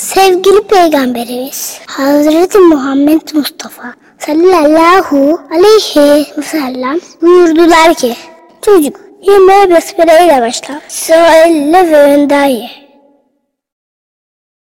Sevgili Peygamberimiz Hazreti Muhammed Mustafa sallallahu aleyhi ve sellem buyurdular ki Çocuk yemeğe besmele ile başla. Sonra elle ve önden ye.